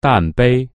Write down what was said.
淡杯。